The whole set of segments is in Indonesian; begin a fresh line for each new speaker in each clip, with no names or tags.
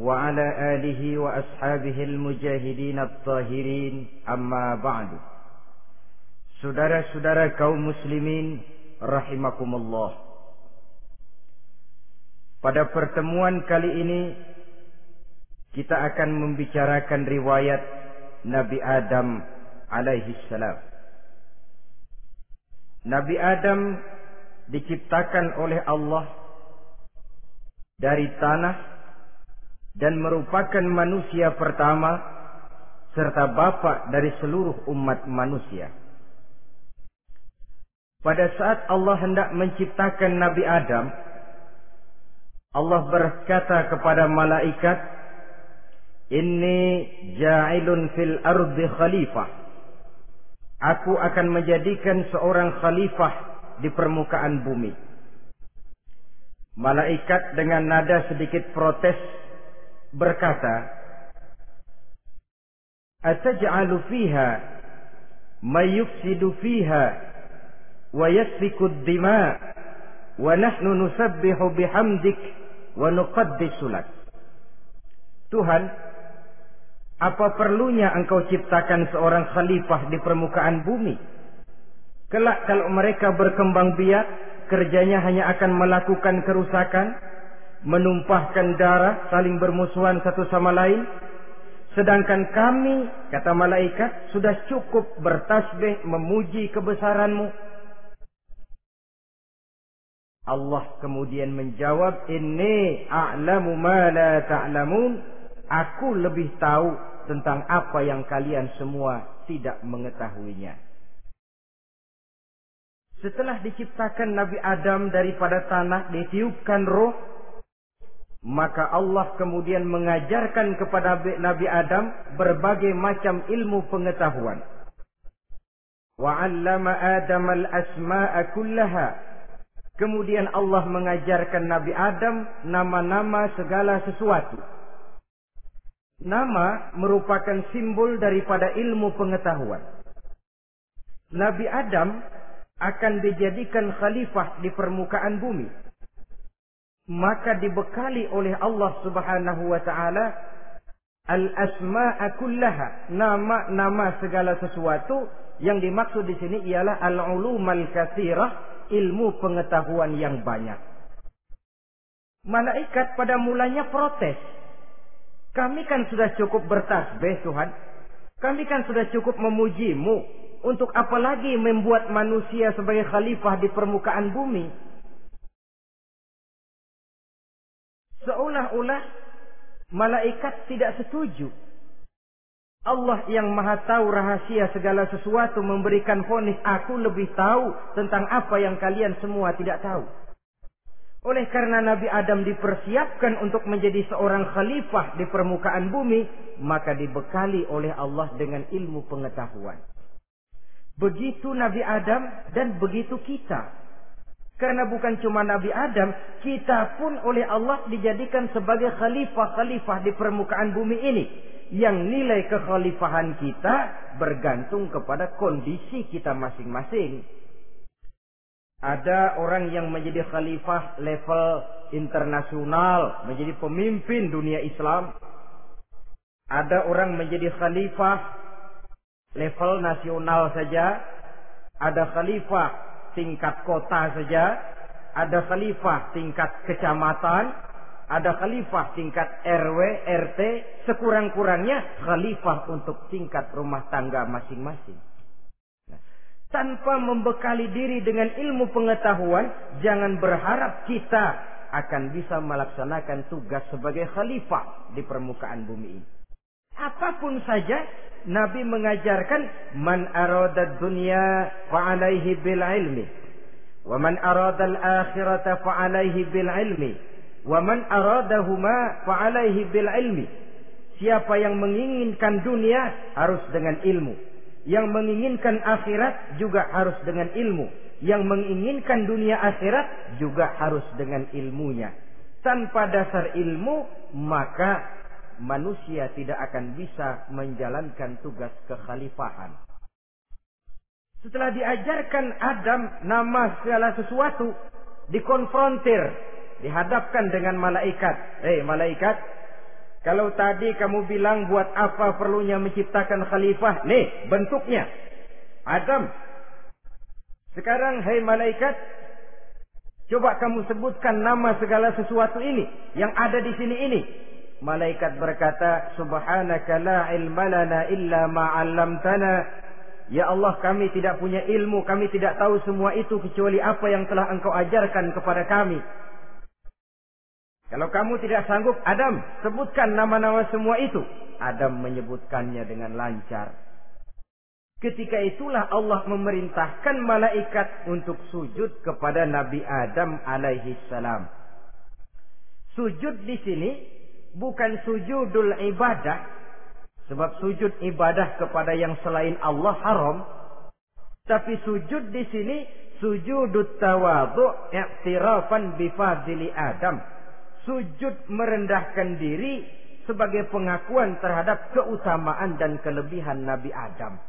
وعلى آله وأصحابه المجاهدين الطاهرين أما بعد Saudara-saudara kaum muslimin rahimakumullah. Pada pertemuan kali ini kita akan membicarakan riwayat Nabi Adam alaihi salam. Nabi Adam diciptakan oleh Allah dari tanah dan merupakan manusia pertama serta bapa dari seluruh umat manusia. Pada saat Allah hendak menciptakan Nabi Adam, Allah berkata kepada malaikat, Inni ja'ilun fil ardi khalifah. Aku akan menjadikan seorang khalifah di permukaan bumi. Malaikat dengan nada sedikit protes berkata, "Ataj'alu fiha may yufsidu fiha wa yasfiku ad-dima' wa nahnu nusabbihu bihamdik wa nuqaddisu lak." Tuhan, apa perlunya engkau ciptakan seorang khalifah di permukaan bumi? Kelak kalau mereka berkembang biak, kerjanya hanya akan melakukan kerusakan, menumpahkan darah saling bermusuhan satu sama lain sedangkan kami kata malaikat sudah cukup bertasbih memuji kebesaranmu Allah kemudian menjawab, Inni a'lamu ma la ta'lamun. Aku lebih tahu tentang apa yang kalian semua tidak mengetahuinya. Setelah diciptakan Nabi Adam daripada tanah, ditiupkan roh, maka Allah kemudian mengajarkan kepada Nabi Adam berbagai macam ilmu pengetahuan. Wa'allama Adam al-asma'a kullaha Kemudian Allah mengajarkan Nabi Adam nama-nama segala sesuatu. Nama merupakan simbol daripada ilmu pengetahuan. Nabi Adam akan dijadikan khalifah di permukaan bumi. Maka dibekali oleh Allah Subhanahu wa taala al-asma'a kullaha, nama-nama segala sesuatu yang dimaksud di sini ialah al-ulumal katsirah ilmu pengetahuan yang banyak. Malaikat pada mulanya protes. Kami kan sudah cukup bertasbih Tuhan. Kami kan sudah cukup memujimu. Untuk apa lagi membuat manusia sebagai khalifah di permukaan bumi? Seolah-olah malaikat tidak setuju Allah yang maha tahu rahasia segala sesuatu memberikan fonis aku lebih tahu tentang apa yang kalian semua tidak tahu. Oleh karena Nabi Adam dipersiapkan untuk menjadi seorang khalifah di permukaan bumi, maka dibekali oleh Allah dengan ilmu pengetahuan. Begitu Nabi Adam dan begitu kita. Karena bukan cuma Nabi Adam, kita pun oleh Allah dijadikan sebagai khalifah-khalifah di permukaan bumi ini yang nilai kekhalifahan kita bergantung kepada kondisi kita masing-masing. Ada orang yang menjadi khalifah level internasional, menjadi pemimpin dunia Islam. Ada orang menjadi khalifah level nasional saja. Ada khalifah tingkat kota saja. Ada khalifah tingkat kecamatan ada khalifah tingkat RW, RT, sekurang-kurangnya khalifah untuk tingkat rumah tangga masing-masing. Nah, tanpa membekali diri dengan ilmu pengetahuan, jangan berharap kita akan bisa melaksanakan tugas sebagai khalifah di permukaan bumi ini. Apa pun saja, Nabi mengajarkan man arada dunya fa alaihi bil ilmi wa man arada al akhirata fa alaihi bil ilmi Wa man aradahuma fa'alaihi bil ilmi. Siapa yang menginginkan dunia harus dengan ilmu. Yang menginginkan akhirat juga harus dengan ilmu. Yang menginginkan dunia akhirat juga harus dengan ilmunya. Tanpa dasar ilmu, maka manusia tidak akan bisa menjalankan tugas kekhalifahan. Setelah diajarkan Adam nama segala sesuatu, dikonfrontir, dihadapkan dengan malaikat. Eh, malaikat, kalau tadi kamu bilang buat apa perlunya menciptakan khalifah? Nih, bentuknya. Adam. Sekarang, hei malaikat, coba kamu sebutkan nama segala sesuatu ini yang ada di sini ini. Malaikat berkata, Subhanaka la ilma lana illa ma'allamtana. Ya Allah, kami tidak punya ilmu, kami tidak tahu semua itu kecuali apa yang telah engkau ajarkan kepada kami. Kalau kamu tidak sanggup, Adam, sebutkan nama-nama semua itu. Adam menyebutkannya dengan lancar. Ketika itulah Allah memerintahkan malaikat untuk sujud kepada Nabi Adam alaihi salam. Sujud di sini bukan sujudul ibadah, sebab sujud ibadah kepada yang selain Allah haram. Tapi sujud di sini sujudut tawadhu i'tirafan bifadili Adam sujud merendahkan diri sebagai pengakuan terhadap keutamaan dan kelebihan Nabi Adam.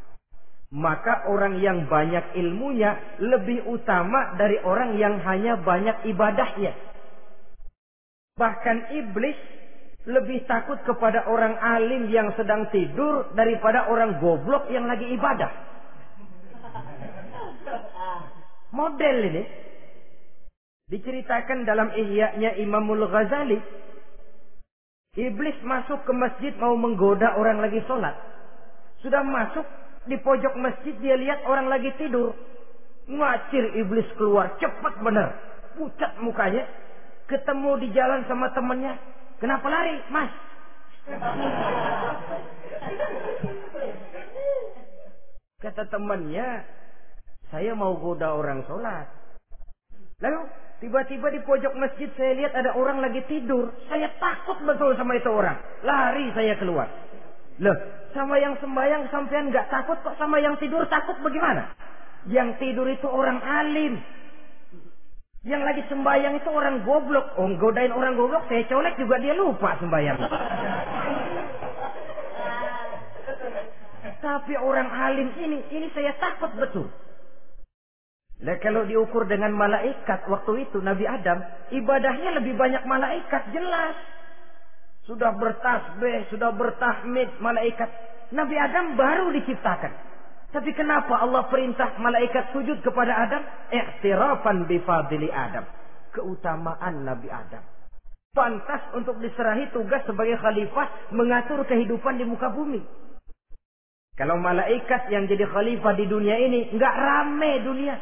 Maka orang yang banyak ilmunya lebih utama dari orang yang hanya banyak ibadahnya. Bahkan iblis lebih takut kepada orang alim yang sedang tidur daripada orang goblok yang lagi ibadah. Model ini Diceritakan dalam ihya-nya Imamul Ghazali. Iblis masuk ke masjid mau menggoda orang lagi sholat. Sudah masuk di pojok masjid dia lihat orang lagi tidur. Ngacir iblis keluar cepat benar. Pucat mukanya. Ketemu di jalan sama temannya. Kenapa lari mas? Kata temannya, saya mau goda orang sholat. Lalu Tiba-tiba di pojok masjid saya lihat ada orang lagi tidur. Saya takut betul sama itu orang. Lari saya keluar. Loh, sama yang sembahyang sampean nggak takut kok sama yang tidur takut bagaimana? Yang tidur itu orang alim. Yang lagi sembahyang itu orang goblok. Oh, godain orang goblok, saya colek juga dia lupa sembahyang. Tapi orang alim ini, ini saya takut betul. Nah kalau diukur dengan malaikat waktu itu Nabi Adam ibadahnya lebih banyak malaikat jelas. Sudah bertasbih, sudah bertahmid malaikat. Nabi Adam baru diciptakan. Tapi kenapa Allah perintah malaikat sujud kepada Adam? I'tirafan bifadili Adam. Keutamaan Nabi Adam. Pantas untuk diserahi tugas sebagai khalifah mengatur kehidupan di muka bumi. Kalau malaikat yang jadi khalifah di dunia ini nggak rame dunia.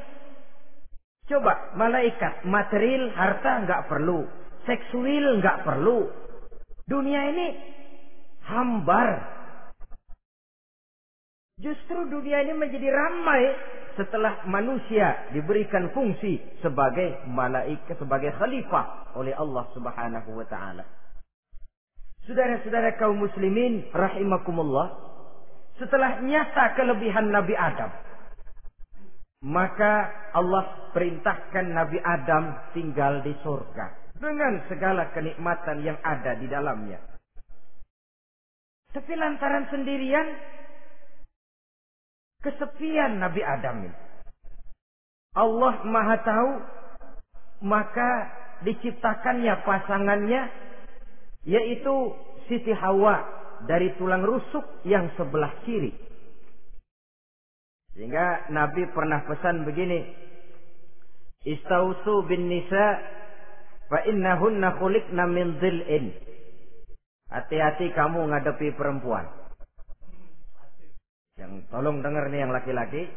Coba malaikat material harta nggak perlu, seksual nggak perlu. Dunia ini hambar. Justru dunia ini menjadi ramai setelah manusia diberikan fungsi sebagai malaikat, sebagai khalifah oleh Allah Subhanahu wa taala. Saudara-saudara kaum muslimin rahimakumullah, setelah nyata kelebihan Nabi Adam, maka Allah perintahkan Nabi Adam tinggal di surga. Dengan segala kenikmatan yang ada di dalamnya. Tapi lantaran sendirian, kesepian Nabi Adam. Allah maha tahu, maka diciptakannya pasangannya, yaitu Siti Hawa dari tulang rusuk yang sebelah kiri. Sehingga Nabi pernah pesan begini. Istausu bin nisa fa innahunna khuliqna min. Hati-hati kamu ngadepi perempuan. Yang tolong dengar nih yang laki-laki.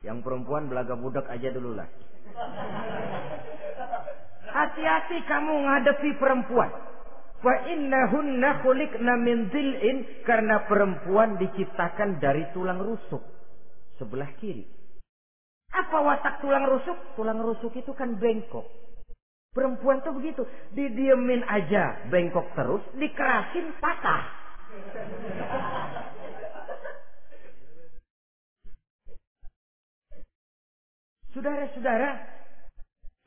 Yang perempuan belaga budak aja dulu lah. Hati-hati kamu ngadepi perempuan. Fa innahunna khuliqna min dhil'in karena perempuan diciptakan dari tulang rusuk sebelah kiri. Apa watak tulang rusuk? Tulang rusuk itu kan bengkok. Perempuan tuh begitu. Didiemin aja bengkok terus, dikerasin patah. Saudara-saudara,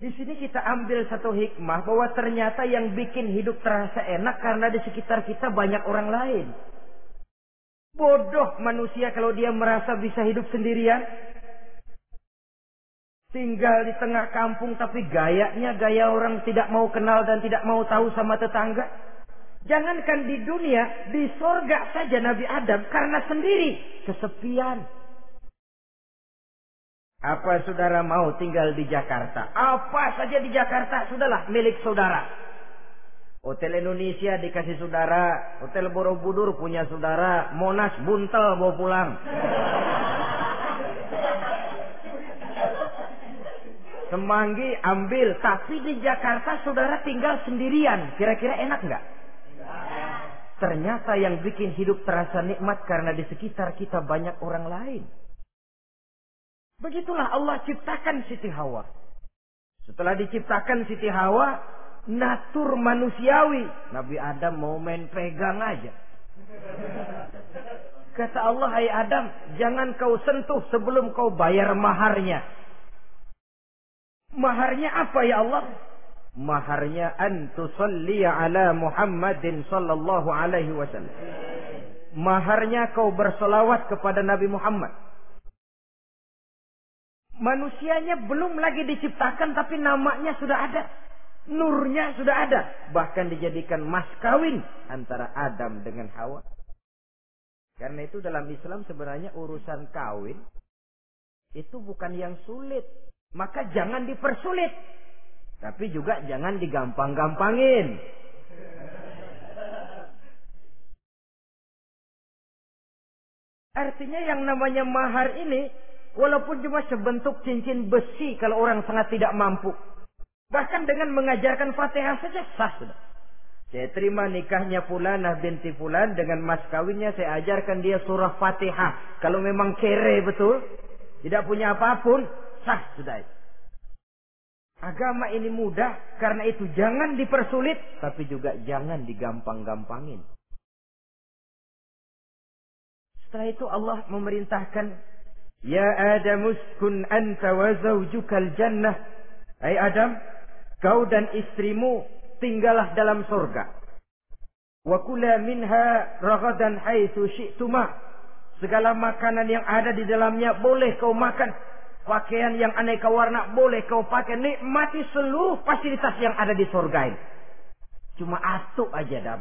di sini kita ambil satu hikmah bahwa ternyata yang bikin hidup terasa enak karena di sekitar kita banyak orang lain. Bodoh manusia kalau dia merasa bisa hidup sendirian. Tinggal di tengah kampung tapi gayanya gaya orang tidak mau kenal dan tidak mau tahu sama tetangga. Jangankan di dunia, di sorga saja Nabi Adam karena sendiri kesepian. Apa saudara mau tinggal di Jakarta? Apa saja di Jakarta sudahlah milik saudara. Hotel Indonesia dikasih saudara, Hotel Borobudur punya saudara, Monas buntel bawa pulang. Semanggi ambil, tapi di Jakarta saudara tinggal sendirian. Kira-kira enak nggak? Ternyata yang bikin hidup terasa nikmat karena di sekitar kita banyak orang lain. Begitulah Allah ciptakan Siti Hawa. Setelah diciptakan Siti Hawa, natur manusiawi. Nabi Adam mau main pegang aja. Kata Allah, hai Adam, jangan kau sentuh sebelum kau bayar maharnya. Maharnya apa ya Allah? Maharnya antusalliya ala Muhammadin sallallahu alaihi wasallam. Maharnya kau bersolawat kepada Nabi Muhammad Manusianya belum lagi diciptakan tapi namanya sudah ada. Nurnya sudah ada. Bahkan dijadikan mas kawin antara Adam dengan Hawa. Karena itu dalam Islam sebenarnya urusan kawin itu bukan yang sulit. Maka jangan dipersulit. Tapi juga jangan digampang-gampangin. Artinya yang namanya mahar ini Walaupun cuma sebentuk cincin besi kalau orang sangat tidak mampu. Bahkan dengan mengajarkan fatihah saja sah sudah. Saya terima nikahnya Fulanah binti Fulan dengan mas kawinnya saya ajarkan dia surah fatihah. Kalau memang kere betul. Tidak punya apa pun. Sah sudah. Agama ini mudah. Karena itu jangan dipersulit. Tapi juga jangan digampang-gampangin. Setelah itu Allah memerintahkan Ya Adam uskun anta wa zawjukal jannah. Hai Adam, kau dan istrimu tinggallah dalam surga. Wa kula minha ragadan haitsu syi'tuma. Segala makanan yang ada di dalamnya boleh kau makan. Pakaian yang aneka warna boleh kau pakai. Nikmati seluruh fasilitas yang ada di surga ini. Cuma atuk aja, Adam.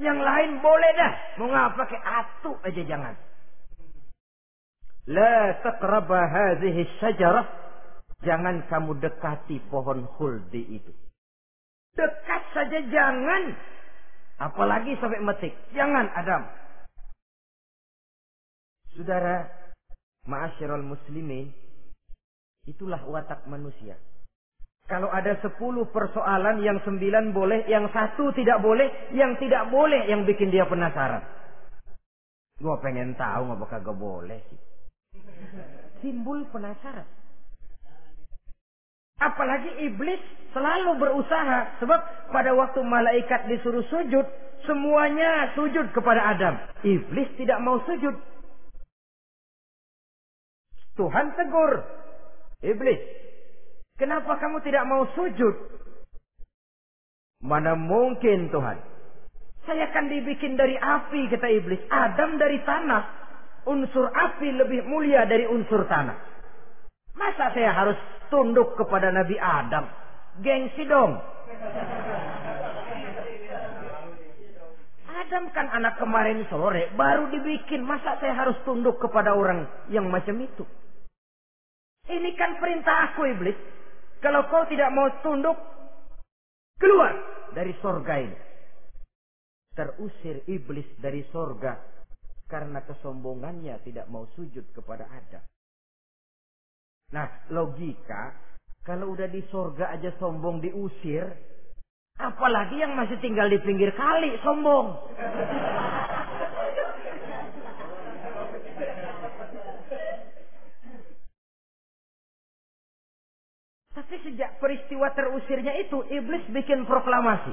Yang lain boleh dah. Mau ngapa pakai atuk aja jangan. La taqraba hadhihi syajarah. Jangan kamu dekati pohon huldi itu. Dekat saja jangan. Apalagi sampai metik. Jangan Adam. Saudara, ma'asyiral muslimin, itulah watak manusia. Kalau ada sepuluh persoalan yang sembilan boleh, yang satu tidak boleh, yang tidak boleh yang bikin dia penasaran. Gua pengen tahu nggak bakal gak boleh sih. Timbul penasaran. Apalagi iblis selalu berusaha. Sebab pada waktu malaikat disuruh sujud. Semuanya sujud kepada Adam. Iblis tidak mau sujud. Tuhan tegur. Iblis. Kenapa kamu tidak mau sujud? Mana mungkin Tuhan. Saya akan dibikin dari api kata iblis. Adam dari tanah unsur api lebih mulia dari unsur tanah. Masa saya harus tunduk kepada Nabi Adam? Gengsi dong. Adam kan anak kemarin sore, baru dibikin. Masa saya harus tunduk kepada orang yang macam itu? Ini kan perintah aku iblis. Kalau kau tidak mau tunduk, keluar dari sorga ini. Terusir iblis dari sorga karena kesombongannya tidak mau sujud kepada Adam. Nah, logika, kalau udah di sorga aja sombong diusir, apalagi yang masih tinggal di pinggir kali sombong. Tapi sejak peristiwa terusirnya itu, iblis bikin proklamasi.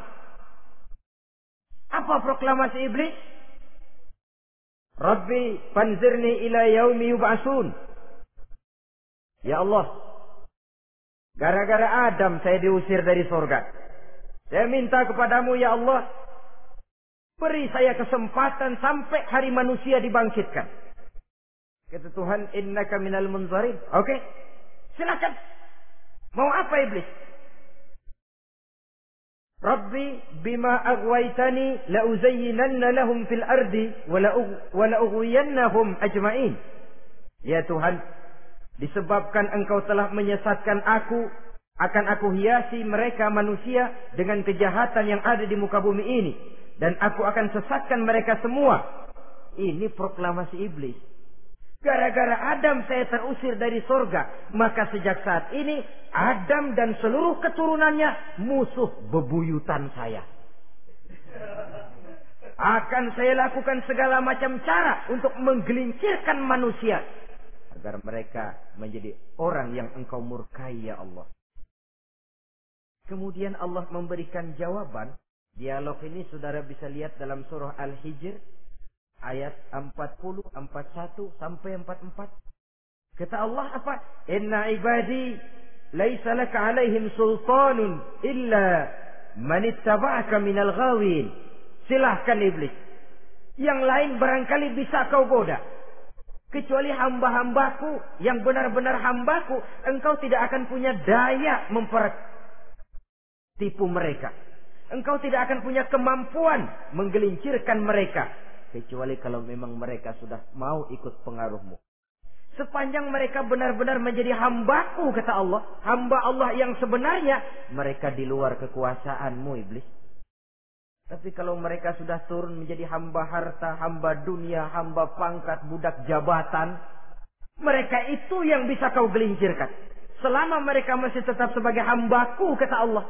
Apa proklamasi iblis? Rabbi panzirni ila yaumi yub'asun. Ya Allah, gara-gara Adam saya diusir dari surga. Saya minta kepadamu ya Allah, beri saya kesempatan sampai hari manusia dibangkitkan. Kata Tuhan, innaka minal. Oke, okay. silakan. Mau apa iblis? Rabbi bima aghwaytani la uzayyinanna lahum fil ardi wa la ughwiyannahum ajma'in. Ya Tuhan, disebabkan engkau telah menyesatkan aku, akan aku hiasi mereka manusia dengan kejahatan yang ada di muka bumi ini dan aku akan sesatkan mereka semua. Ini proklamasi iblis. Gara-gara Adam saya terusir dari sorga. Maka sejak saat ini Adam dan seluruh keturunannya musuh bebuyutan saya. Akan saya lakukan segala macam cara untuk menggelincirkan manusia. Agar mereka menjadi orang yang engkau murkai ya Allah. Kemudian Allah memberikan jawaban. Dialog ini saudara bisa lihat dalam surah Al-Hijr ayat 40, 41 sampai 44. Kata Allah apa? Inna ibadi laisa laka alaihim sultanun illa man ittaba'aka minal ghawin. Silahkan iblis. Yang lain barangkali bisa kau goda. Kecuali hamba-hambaku yang benar-benar hambaku, engkau tidak akan punya daya mempertipu mereka. Engkau tidak akan punya kemampuan menggelincirkan mereka kecuali kalau memang mereka sudah mau ikut pengaruhmu. Sepanjang mereka benar-benar menjadi hambaku, kata Allah. Hamba Allah yang sebenarnya, mereka di luar kekuasaanmu, iblis. Tapi kalau mereka sudah turun menjadi hamba harta, hamba dunia, hamba pangkat, budak jabatan, mereka itu yang bisa kau gelincirkan. Selama mereka masih tetap sebagai hambaku, kata Allah.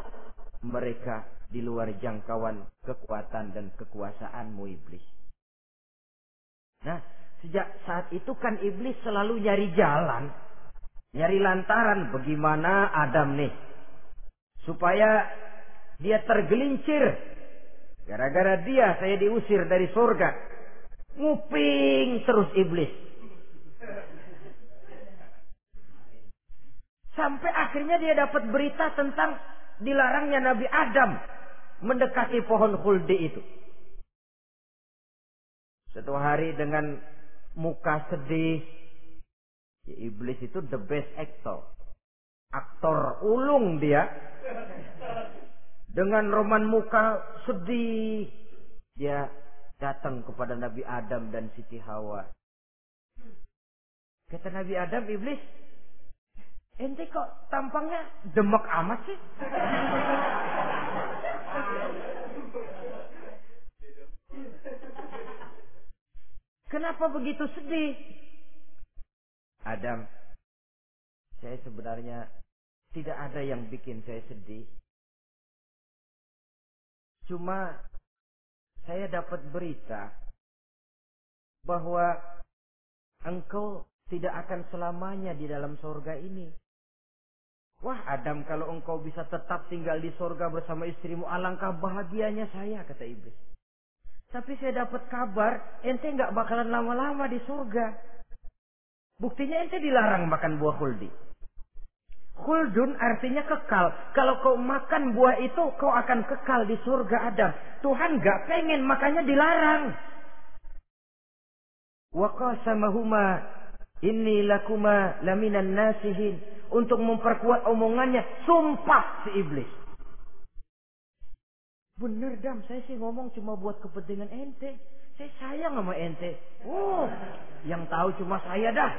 Mereka di luar jangkauan kekuatan dan kekuasaanmu, iblis. Nah, sejak saat itu kan iblis selalu nyari jalan. Nyari lantaran bagaimana Adam nih. Supaya dia tergelincir. Gara-gara dia saya diusir dari surga. Nguping terus iblis. Sampai akhirnya dia dapat berita tentang dilarangnya Nabi Adam mendekati pohon khuldi itu. Satu hari dengan muka sedih. Ya, iblis itu the best actor. Aktor ulung dia. Dengan roman muka sedih. Dia datang kepada Nabi Adam dan Siti Hawa. Kata Nabi Adam, iblis, ente kok tampangnya demek amat sih? Kenapa begitu sedih? Adam, saya sebenarnya tidak ada yang bikin saya sedih. Cuma saya dapat berita bahwa engkau tidak akan selamanya di dalam sorga ini. Wah Adam kalau engkau bisa tetap tinggal di sorga bersama istrimu alangkah bahagianya saya kata iblis. Tapi saya dapat kabar, ente nggak bakalan lama-lama di surga. Buktinya ente dilarang makan buah khuldi. Khuldun artinya kekal. Kalau kau makan buah itu, kau akan kekal di surga Adam. Tuhan gak pengen, makanya dilarang. Wa qasamahuma inni lakuma laminan nasihin. Untuk memperkuat omongannya, sumpah si iblis. Bener dam, saya sih ngomong cuma buat kepentingan ente. Saya sayang sama ente. Oh, yang tahu cuma saya dah.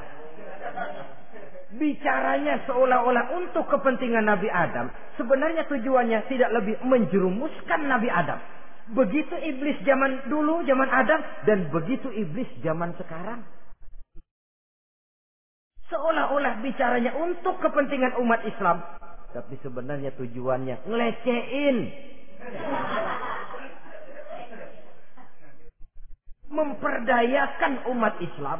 Bicaranya seolah-olah untuk kepentingan Nabi Adam. Sebenarnya tujuannya tidak lebih menjerumuskan Nabi Adam. Begitu iblis zaman dulu, zaman Adam. Dan begitu iblis zaman sekarang. Seolah-olah bicaranya untuk kepentingan umat Islam. Tapi sebenarnya tujuannya ngelecehin Memperdayakan umat Islam.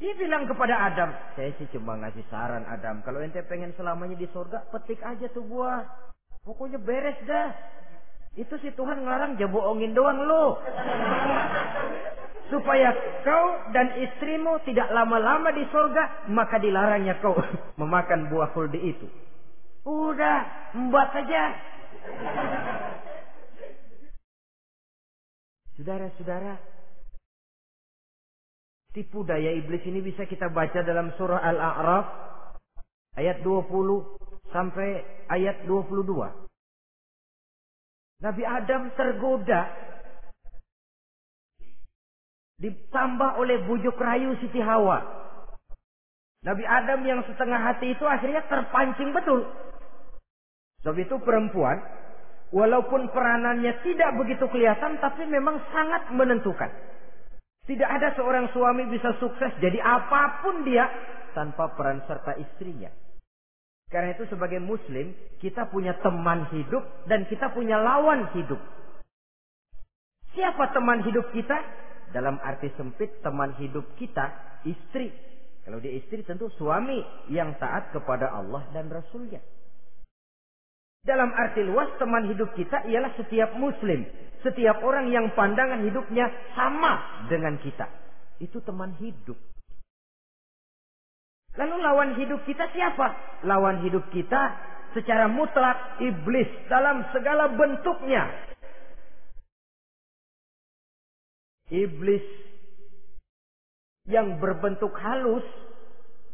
Dia bilang kepada Adam, saya sih cuma ngasih saran Adam, kalau ente pengen selamanya di surga, petik aja tuh buah. Pokoknya beres dah. Itu si Tuhan ngelarang jaboongin doang lo. Supaya kau dan istrimu tidak lama-lama di sorga, maka dilarangnya kau memakan buah kuldi itu. Udah, membuat saja. Saudara-saudara, tipu daya iblis ini bisa kita baca dalam surah Al-A'raf ayat 20 sampai ayat 22. Nabi Adam tergoda ditambah oleh bujuk rayu Siti Hawa. Nabi Adam yang setengah hati itu akhirnya terpancing betul. Sebab itu perempuan, walaupun peranannya tidak begitu kelihatan, tapi memang sangat menentukan. Tidak ada seorang suami bisa sukses jadi apa pun dia tanpa peran serta istrinya. Karena itu sebagai muslim, kita punya teman hidup dan kita punya lawan hidup. Siapa teman hidup kita? Dalam arti sempit, teman hidup kita, istri. Kalau dia istri tentu suami yang taat kepada Allah dan Rasulnya. Dalam arti luas, teman hidup kita ialah setiap muslim. Setiap orang yang pandangan hidupnya sama dengan kita. Itu teman hidup. Lalu lawan hidup kita siapa? Lawan hidup kita secara mutlak iblis dalam segala bentuknya. Iblis yang berbentuk halus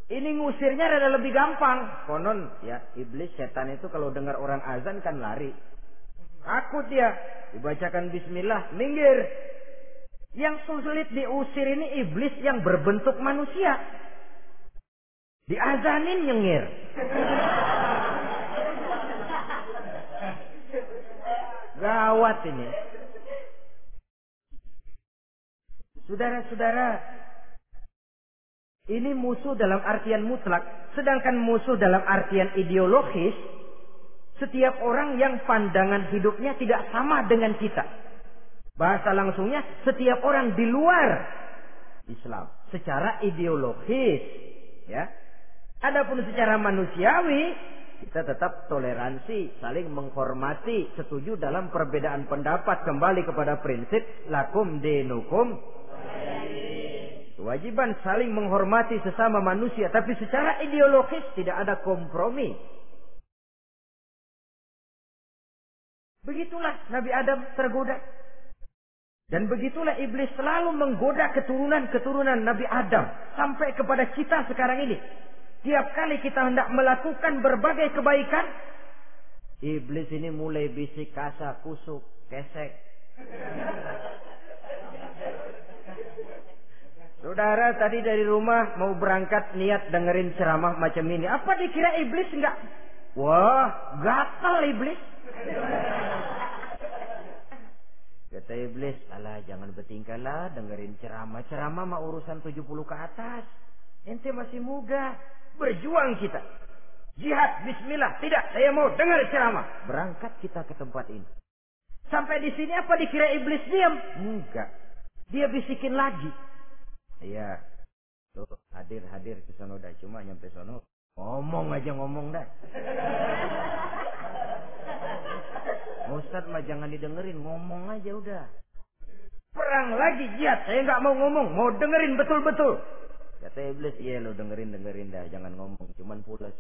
ini ngusirnya rada lebih gampang. Konon ya iblis setan itu kalau dengar orang azan kan lari. Takut dia. Dibacakan bismillah, minggir. Yang sulit diusir ini iblis yang berbentuk manusia. Diazanin nyengir. Gawat ini. Saudara-saudara, ini musuh dalam artian mutlak, sedangkan musuh dalam artian ideologis, setiap orang yang pandangan hidupnya tidak sama dengan kita. Bahasa langsungnya, setiap orang di luar Islam secara ideologis, ya, Adapun secara manusiawi, kita tetap toleransi, saling menghormati, setuju dalam perbedaan pendapat kembali kepada prinsip lakum dinukum. Kewajiban saling menghormati sesama manusia, tapi secara ideologis tidak ada kompromi. Begitulah Nabi Adam tergoda. Dan begitulah iblis selalu menggoda keturunan-keturunan Nabi Adam sampai kepada kita sekarang ini. Tiap kali kita hendak melakukan berbagai kebaikan, iblis ini mulai bisik kasar, kusuk, kesek. Saudara tadi dari rumah mau berangkat niat dengerin ceramah macam ini. Apa dikira iblis enggak? Wah, gatal iblis. Kata iblis, alah jangan bertingkah lah dengerin ceramah. Ceramah mah urusan 70 ke atas. Ente masih muda. Berjuang kita. Jihad, bismillah. Tidak, saya mau dengar ceramah. Berangkat kita ke tempat ini. Sampai di sini apa dikira iblis diam? Enggak. Dia bisikin lagi. Iya. Tuh, hadir, hadir ke sono dah. Cuma nyampe sono. Ngomong aja ngomong dah. Ustadz mah jangan didengerin. Ngomong aja udah. Perang lagi jihad. Saya nggak mau ngomong. Mau dengerin betul-betul. Kata iblis, iya lo dengerin dengerin dah, jangan ngomong, cuman pulas.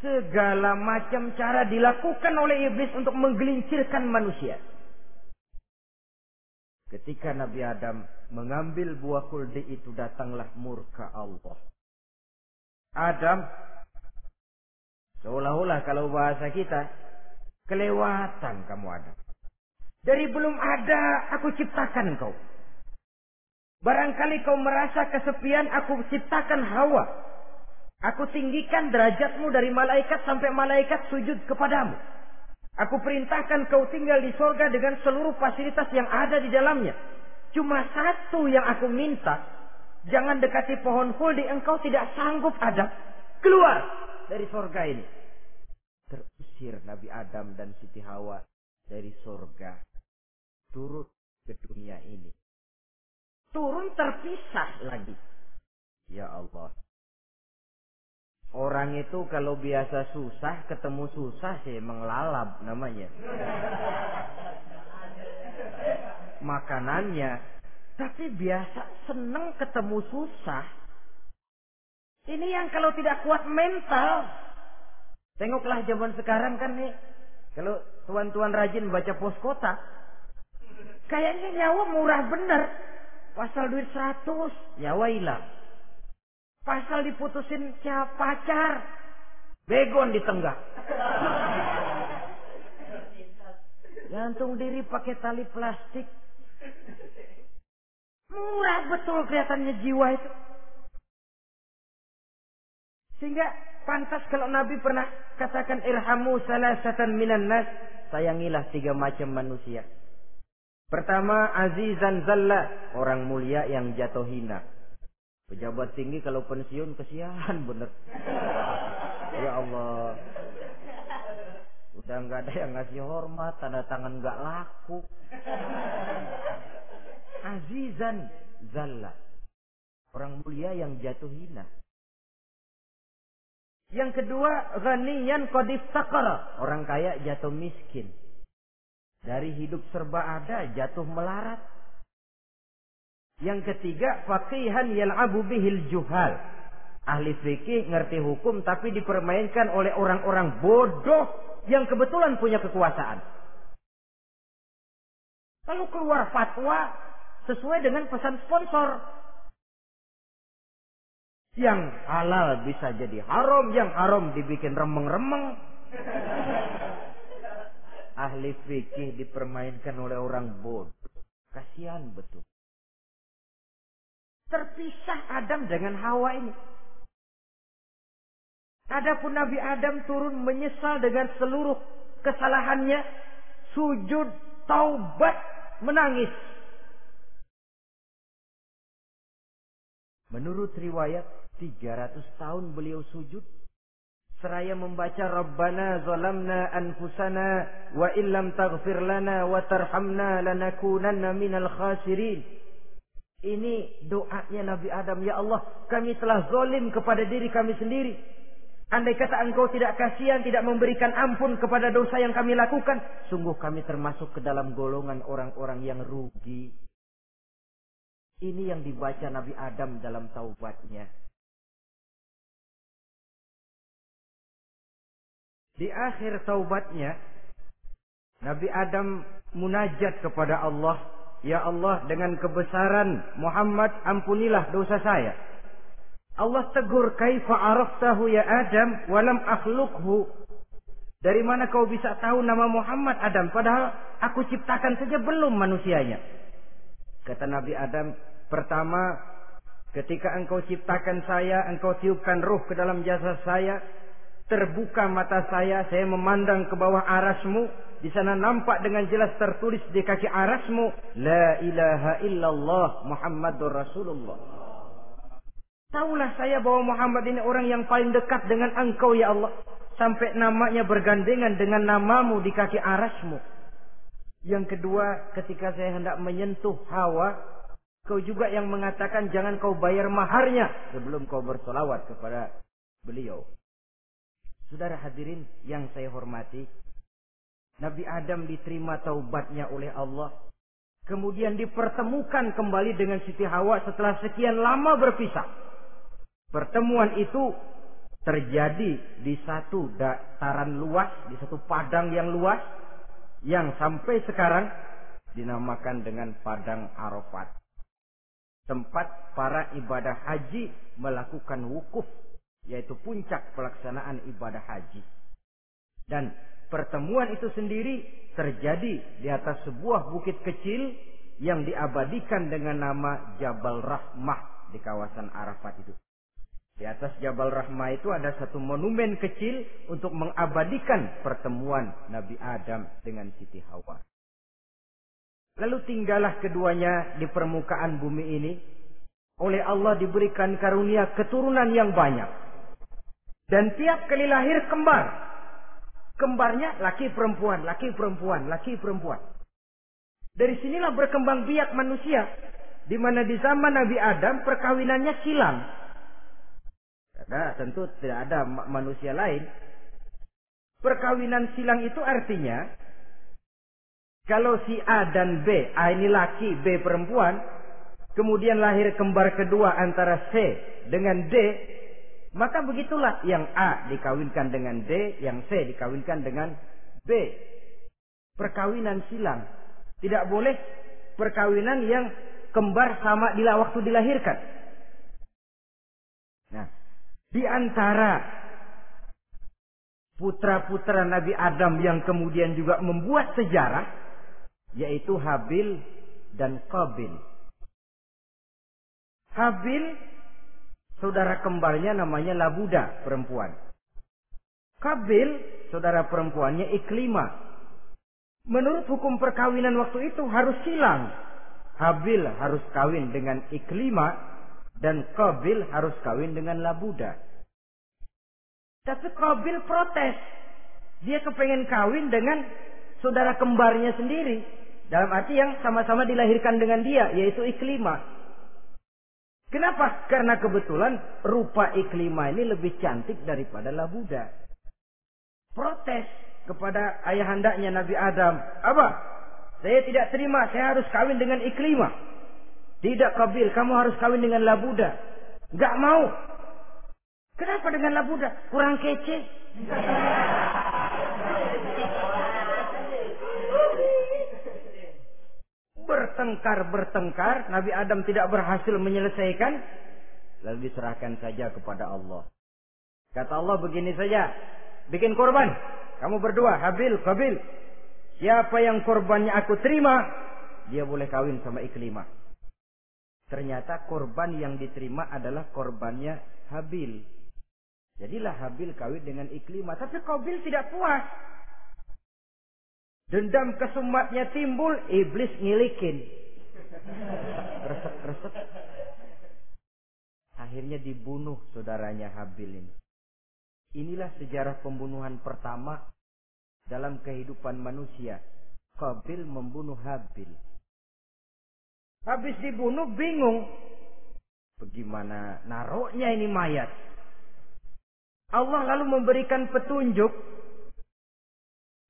Segala macam cara dilakukan oleh iblis untuk menggelincirkan manusia. Ketika Nabi Adam mengambil buah kuldi itu datanglah murka Allah. Adam seolah-olah kalau bahasa kita kelewatan kamu Adam. Dari belum ada aku ciptakan kau. Barangkali kau merasa kesepian aku ciptakan hawa. Aku tinggikan derajatmu dari malaikat sampai malaikat sujud kepadamu. Aku perintahkan kau tinggal di sorga dengan seluruh fasilitas yang ada di dalamnya. Cuma satu yang aku minta. Jangan dekati pohon huldi engkau tidak sanggup ada. Keluar dari sorga ini. Terusir Nabi Adam dan Siti Hawa dari sorga turun ke dunia ini. Turun terpisah lagi. Ya Allah. Orang itu kalau biasa susah, ketemu susah sih menglalap namanya. Makanannya. Tapi biasa seneng ketemu susah. Ini yang kalau tidak kuat mental. Tengoklah zaman sekarang kan nih. Kalau tuan-tuan rajin baca pos kota. Kayaknya nyawa murah bener. Pasal duit 100. Nyawa hilang. Pasal diputusin siapa pacar. Begon di tenggak. Gantung diri pakai tali plastik. Murah betul kelihatannya jiwa itu. Sehingga pantas kalau Nabi pernah katakan irhamu salasatan minan nas. Sayangilah tiga macam manusia. Pertama azizan zalla. Orang mulia yang jatuh hina. Pejabat tinggi kalau pensiun kesian bener. Ya Allah. Udah nggak ada yang ngasih hormat, tanda tangan nggak laku. Azizan zalla. Orang mulia yang jatuh hina. Yang kedua, ghaniyan qadif. Orang kaya jatuh miskin. Dari hidup serba ada, jatuh melarat. Yang ketiga, faqihan yal'abu bihil juhal. Ahli fikih ngerti hukum tapi dipermainkan oleh orang-orang bodoh yang kebetulan punya kekuasaan. Lalu keluar fatwa sesuai dengan pesan sponsor. Yang halal bisa jadi haram, yang haram dibikin remeng-remeng. Ahli fikih dipermainkan oleh orang bodoh. Kasihan betul. Terpisah Adam dengan Hawa ini. Adapun Nabi Adam turun menyesal dengan seluruh kesalahannya, sujud, taubat, menangis. Menurut riwayat 300 tahun beliau sujud seraya membaca Rabbana zalamna anfusana wa illam taghfir lana wa tarhamna lanakunanna minal khasirin. Ini doanya Nabi Adam. Ya Allah, kami telah zolim kepada diri kami sendiri. Andai kata engkau tidak kasihan, tidak memberikan ampun kepada dosa yang kami lakukan. Sungguh kami termasuk ke dalam golongan orang-orang yang rugi. Ini yang dibaca Nabi Adam dalam taubatnya. Di akhir taubatnya, Nabi Adam munajat kepada Allah Ya Allah dengan kebesaran Muhammad ampunilah dosa saya. Allah tegur kaifa araftahu ya Adam walam akhlukhu. Dari mana kau bisa tahu nama Muhammad Adam padahal aku ciptakan saja belum manusianya. Kata Nabi Adam, pertama ketika engkau ciptakan saya, engkau tiupkan ruh ke dalam jasad saya, terbuka mata saya, saya memandang ke bawah arasmu, di sana nampak dengan jelas tertulis di kaki arasmu. La ilaha illallah Muhammadur Rasulullah. Taulah saya bahwa Muhammad ini orang yang paling dekat dengan engkau ya Allah. Sampai namanya bergandengan dengan namamu di kaki arasmu. Yang kedua ketika saya hendak menyentuh hawa. Kau juga yang mengatakan jangan kau bayar maharnya. Sebelum kau bersolawat kepada beliau. Saudara hadirin yang saya hormati. Nabi Adam diterima taubatnya oleh Allah. Kemudian dipertemukan kembali dengan Siti Hawa setelah sekian lama berpisah. Pertemuan itu terjadi di satu dataran luas, di satu padang yang luas, yang sampai sekarang dinamakan dengan Padang Arafat. Tempat para ibadah haji melakukan wukuf, yaitu puncak pelaksanaan ibadah haji. Dan pertemuan itu sendiri terjadi di atas sebuah bukit kecil yang diabadikan dengan nama Jabal Rahmah di kawasan Arafat itu. Di atas Jabal Rahmah itu ada satu monumen kecil untuk mengabadikan pertemuan Nabi Adam dengan Siti Hawa. Lalu tinggallah keduanya di permukaan bumi ini. Oleh Allah diberikan karunia keturunan yang banyak. Dan tiap kali lahir kembar. Kembarnya laki perempuan, laki perempuan, laki perempuan. Dari sinilah berkembang biak manusia. Di mana di zaman Nabi Adam perkawinannya silam. Nah, tentu tidak ada manusia lain. Perkawinan silang itu artinya kalau si A dan B, A ini laki, B perempuan, kemudian lahir kembar kedua antara C dengan D, maka begitulah yang A dikawinkan dengan D, yang C dikawinkan dengan B. Perkawinan silang. Tidak boleh perkawinan yang kembar sama di waktu dilahirkan. Nah, di antara putra-putra Nabi Adam yang kemudian juga membuat sejarah, yaitu Habil dan Qabil. Habil, saudara kembarnya namanya Labuda, perempuan. Kabil, saudara perempuannya Iklima. Menurut hukum perkawinan waktu itu harus silang. Habil harus kawin dengan Iklima dan Kabil harus kawin dengan Labuda. Tapi Kabil protes. Dia kepengen kawin dengan saudara kembarnya sendiri. Dalam arti yang sama-sama dilahirkan dengan dia, yaitu Iklima. Kenapa? Karena kebetulan rupa Iklima ini lebih cantik daripada Labuda. Protes kepada ayahandanya Nabi Adam. Apa? Saya tidak terima, saya harus kawin dengan Iklima. Tidak Kabil, kamu harus kawin dengan Labuda. Gak mau. Kenapa dengan Labuda? Kurang kece. Bertengkar-bertengkar, Nabi Adam tidak berhasil menyelesaikan, lalu diserahkan saja kepada Allah. Kata Allah begini saja, bikin korban. Kamu berdua, Habil, Kabil. Siapa yang korbannya aku terima, dia boleh kawin sama Iklimah. Ternyata korban yang diterima adalah korbannya Habil. Jadilah Habil kawin dengan Iklimah. Tapi Kabil tidak puas. Dendam kesumatnya timbul, iblis ngilikin. Resep-resep. Akhirnya dibunuh saudaranya Habil ini. Inilah sejarah pembunuhan pertama dalam kehidupan manusia. Kabil membunuh Habil. Habis dibunuh bingung. Bagaimana naroknya ini mayat? Allah lalu memberikan petunjuk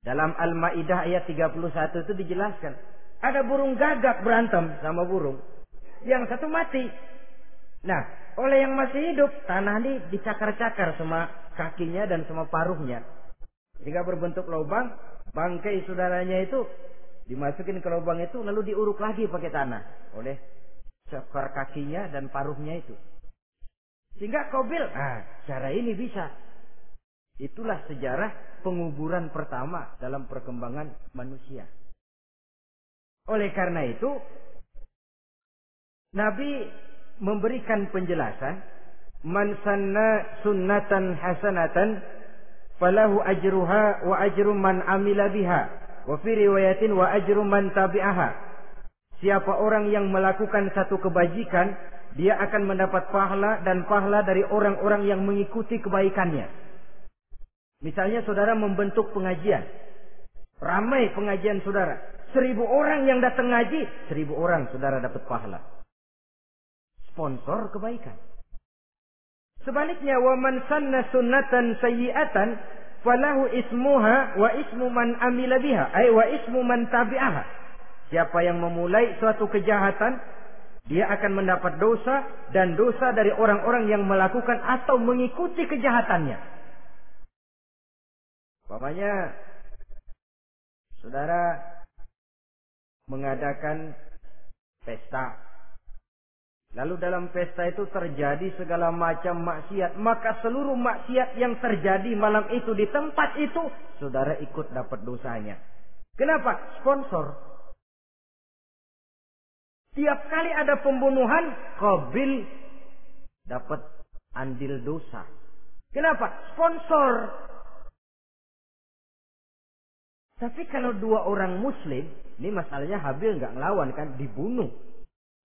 dalam Al-Maidah ayat 31 itu dijelaskan. Ada burung gagak berantem sama burung. Yang satu mati. Nah, oleh yang masih hidup, tanah ini dicakar-cakar sama kakinya dan sama paruhnya. Jika berbentuk lubang, bangkai saudaranya itu dimasukin ke lubang itu lalu diuruk lagi pakai tanah oleh cakar kakinya dan paruhnya itu. Sehingga Kobil, ah, cara ini bisa. Itulah sejarah penguburan pertama dalam perkembangan manusia. Oleh karena itu, Nabi memberikan penjelasan, "Man sanna sunnatan hasanatan falahu ajruha wa ajru man amila biha." Wa fi riwayatin wa ajru man tabi'aha. Siapa orang yang melakukan satu kebajikan, dia akan mendapat pahala dan pahala dari orang-orang yang mengikuti kebaikannya. Misalnya saudara membentuk pengajian. Ramai pengajian saudara. Seribu orang yang datang ngaji. Seribu orang saudara dapat pahala. Sponsor kebaikan. Sebaliknya, waman sanna sunnatan sayyi'atan falahu ismuha wa ismu man amila. Ay wa ismu man. Siapa yang memulai suatu kejahatan, dia akan mendapat dosa dan dosa dari orang-orang yang melakukan atau mengikuti kejahatannya. Umpamanya saudara mengadakan pesta. Lalu dalam pesta itu terjadi segala macam maksiat. Maka seluruh maksiat yang terjadi malam itu di tempat itu. Saudara ikut dapat dosanya. Kenapa? Sponsor. Tiap kali ada pembunuhan. Qabil dapat andil dosa. Kenapa? Sponsor. Tapi kalau dua orang muslim, ini masalahnya Habil nggak ngelawan kan, dibunuh.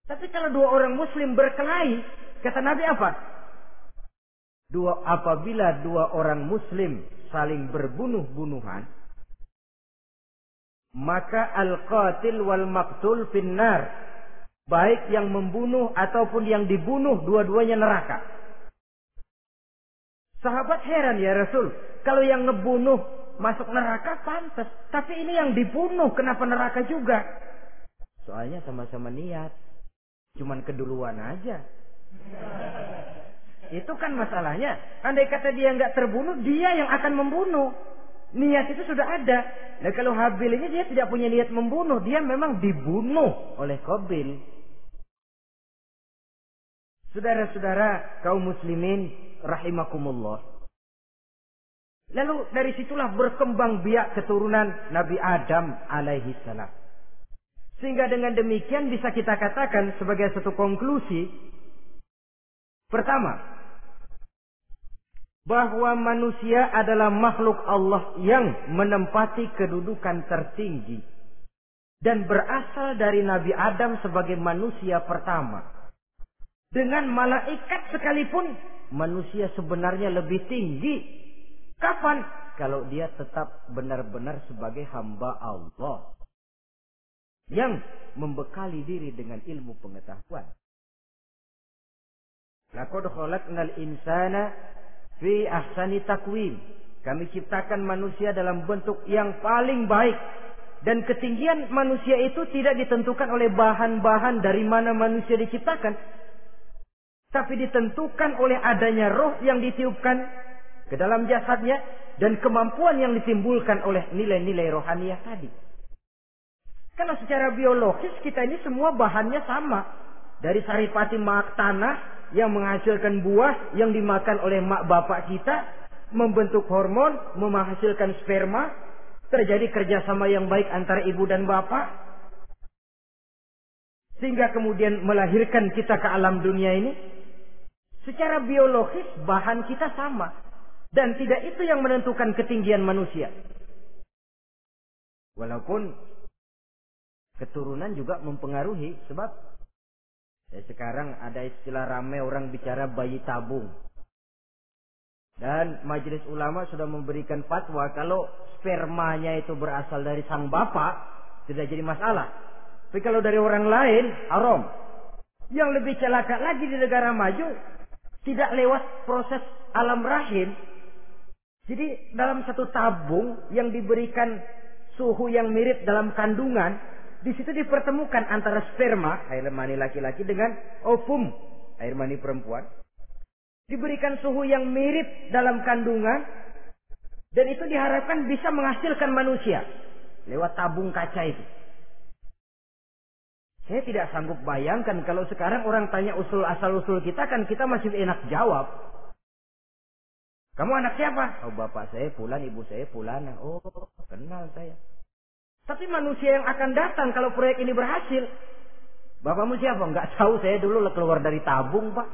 Tapi kalau dua orang muslim berkelahi, kata Nabi apa? Dua apabila dua orang muslim saling berbunuh-bunuhan, maka al-qatil wal maktul finnar. Baik yang membunuh ataupun yang dibunuh, dua-duanya neraka. Sahabat heran ya Rasul. Kalau yang ngebunuh masuk neraka pantas. Tapi ini yang dibunuh kenapa neraka juga? Soalnya sama-sama niat. Cuman keduluan aja. Itu kan masalahnya. Andai kata dia nggak terbunuh, dia yang akan membunuh. Niat itu sudah ada. Nah kalau Habil ini dia tidak punya niat membunuh. Dia memang dibunuh oleh Qabil. Saudara-saudara kaum muslimin rahimakumullah. Lalu dari situlah berkembang biak keturunan Nabi Adam alaihi salam. Sehingga dengan demikian bisa kita katakan sebagai satu konklusi. Pertama, bahwa manusia adalah makhluk Allah yang menempati kedudukan tertinggi dan berasal dari Nabi Adam sebagai manusia pertama. Dengan malaikat sekalipun manusia sebenarnya lebih tinggi. Kapan? Kalau dia tetap benar-benar sebagai hamba Allah yang membekali diri dengan ilmu pengetahuan. Laqad khalaqnal insana fi ahsani takwim. Kami ciptakan manusia dalam bentuk yang paling baik. Dan ketinggian manusia itu tidak ditentukan oleh bahan-bahan dari mana manusia diciptakan. Tapi ditentukan oleh adanya roh yang ditiupkan ke dalam jasadnya. Dan kemampuan yang ditimbulkan oleh nilai-nilai rohaniah tadi. Karena secara biologis kita ini semua bahannya sama. Dari saripati mak tanah yang menghasilkan buah yang dimakan oleh mak bapak kita. Membentuk hormon, menghasilkan sperma. Terjadi kerjasama yang baik antara ibu dan bapak. Sehingga kemudian melahirkan kita ke alam dunia ini. Secara biologis bahan kita sama. Dan tidak itu yang menentukan ketinggian manusia. Walaupun keturunan juga mempengaruhi sebab ya sekarang ada istilah ramai orang bicara bayi tabung. Dan majelis ulama sudah memberikan fatwa kalau spermanya itu berasal dari sang bapak tidak jadi masalah. Tapi kalau dari orang lain haram. Yang lebih celaka lagi di negara maju tidak lewat proses alam rahim. Jadi dalam satu tabung yang diberikan suhu yang mirip dalam kandungan di situ dipertemukan antara sperma, air mani laki-laki dengan ovum, air mani perempuan. Diberikan suhu yang mirip dalam kandungan. Dan itu diharapkan bisa menghasilkan manusia. Lewat tabung kaca itu. Saya tidak sanggup bayangkan kalau sekarang orang tanya usul asal usul kita kan kita masih enak jawab. Kamu anak siapa? Oh bapak saya pulan, ibu saya pulana. Oh kenal saya. Tapi manusia yang akan datang kalau proyek ini berhasil. Bapakmu siapa? Enggak tahu saya dulu keluar dari tabung pak.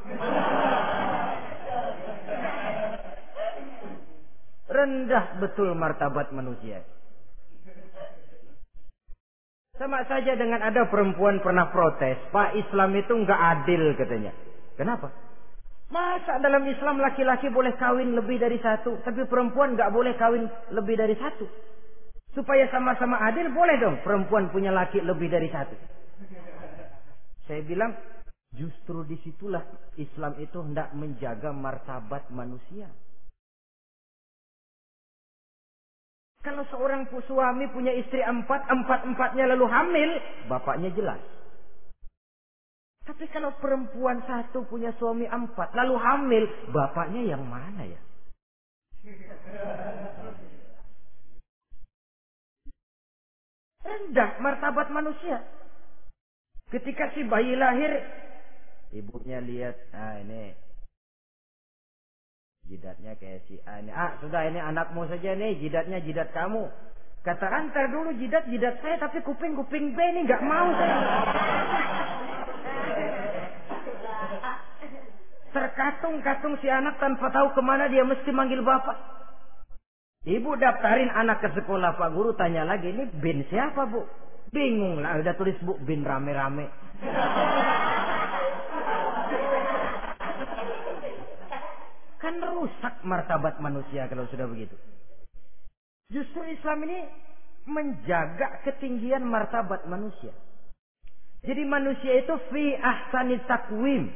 Rendah betul martabat manusia. Sama saja dengan ada perempuan pernah protes. Pak Islam itu enggak adil katanya. Kenapa? Masa dalam Islam laki-laki boleh kawin lebih dari satu. Tapi perempuan enggak boleh kawin lebih dari satu. Supaya sama-sama adil boleh dong perempuan punya laki lebih dari satu. Saya bilang justru di situlah Islam itu hendak menjaga martabat manusia. Kalau seorang suami punya istri empat, empat-empatnya lalu hamil, bapaknya jelas. Tapi kalau perempuan satu punya suami empat, lalu hamil, bapaknya yang mana ya? Rendah martabat manusia. Ketika si bayi lahir, ibunya lihat, ah ini jidatnya kayak si A ini. Ah, sudah ini anakmu saja nih, jidatnya jidat kamu. Kata antar dulu jidat jidat saya, tapi kuping kuping B ini nggak mau saya. Terkatung-katung si anak tanpa tahu ke mana dia mesti manggil bapak. Ibu daftarin anak ke sekolah Pak Guru tanya lagi ini bin siapa Bu? Bingung lah udah tulis Bu bin rame-rame. kan rusak martabat manusia kalau sudah begitu. Justru Islam ini menjaga ketinggian martabat manusia. Jadi manusia itu fi ahsani takwim.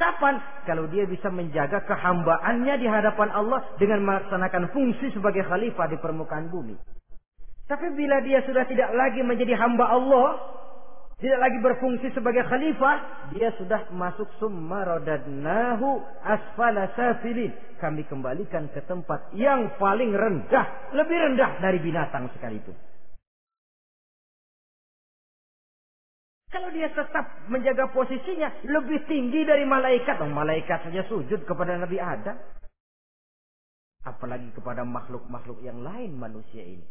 Kapan? Kalau dia bisa menjaga kehambaannya di hadapan Allah dengan melaksanakan fungsi sebagai khalifah di permukaan bumi. Tapi bila dia sudah tidak lagi menjadi hamba Allah, tidak lagi berfungsi sebagai khalifah, dia sudah masuk summa radadnahu asfala safilin. Kami kembalikan ke tempat yang paling rendah, lebih rendah dari binatang sekalipun. Kalau dia tetap menjaga posisinya lebih tinggi dari malaikat, oh, malaikat saja sujud kepada Nabi Adam. Apalagi kepada makhluk-makhluk yang lain manusia ini.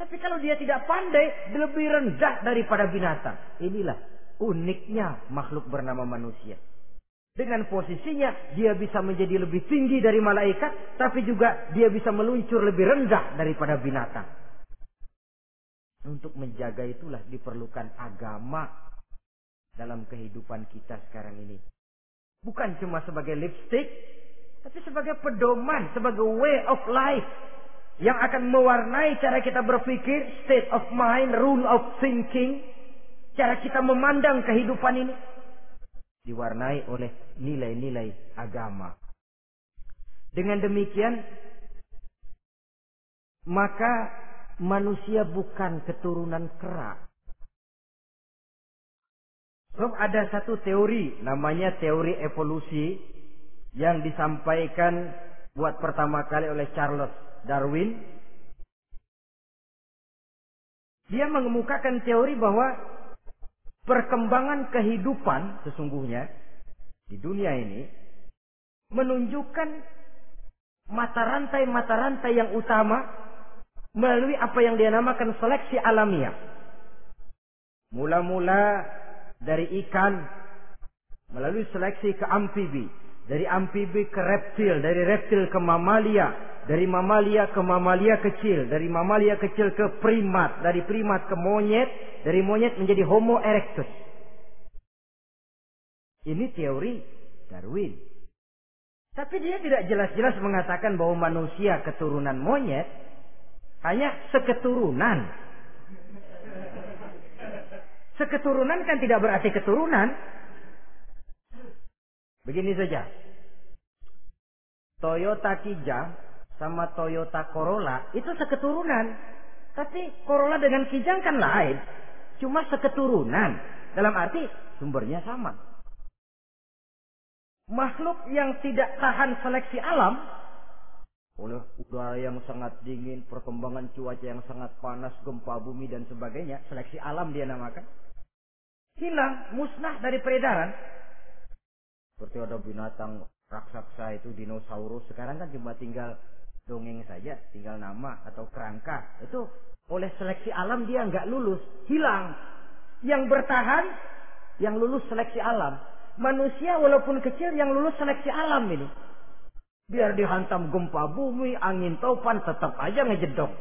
Tapi kalau dia tidak pandai, lebih rendah daripada binatang. Inilah uniknya makhluk bernama manusia. Dengan posisinya, dia bisa menjadi lebih tinggi dari malaikat, tapi juga dia bisa meluncur lebih rendah daripada binatang. Untuk menjaga itulah diperlukan agama dalam kehidupan kita sekarang ini. Bukan cuma sebagai lipstick, tapi sebagai pedoman, sebagai way of life yang akan mewarnai cara kita berpikir, state of mind, rule of thinking, cara kita memandang kehidupan ini diwarnai oleh nilai-nilai agama. Dengan demikian, maka manusia bukan keturunan kera. Sebab ada satu teori, namanya teori evolusi, yang disampaikan buat pertama kali oleh Charles Darwin, dia mengemukakan teori bahwa perkembangan kehidupan sesungguhnya di dunia ini menunjukkan mata rantai-mata rantai yang utama melalui apa yang dia namakan seleksi alamiah. Mula-mula dari ikan melalui seleksi ke amfibi, dari amfibi ke reptil, dari reptil ke mamalia, dari mamalia ke mamalia kecil, dari mamalia kecil ke primat, dari primat ke monyet, dari monyet menjadi Homo erectus. Ini teori Darwin. Tapi dia tidak jelas-jelas mengatakan bahwa manusia keturunan monyet hanya seketurunan. Seketurunan kan tidak berarti keturunan. Begini saja. Toyota Kijang sama Toyota Corolla itu seketurunan. Tapi Corolla dengan Kijang kan lain. Cuma seketurunan. Dalam arti sumbernya sama. Makhluk yang tidak tahan seleksi alam oleh udara yang sangat dingin, perkembangan cuaca yang sangat panas, gempa bumi dan sebagainya, seleksi alam dia namakan. Hilang, musnah dari peredaran. Seperti ada binatang raksasa itu dinosaurus, sekarang kan cuma tinggal dongeng saja, tinggal nama atau kerangka. Itu oleh seleksi alam dia nggak lulus, hilang. Yang bertahan, yang lulus seleksi alam. Manusia walaupun kecil yang lulus seleksi alam ini. Biar dihantam gempa bumi, angin topan, tetap aja ngejedok.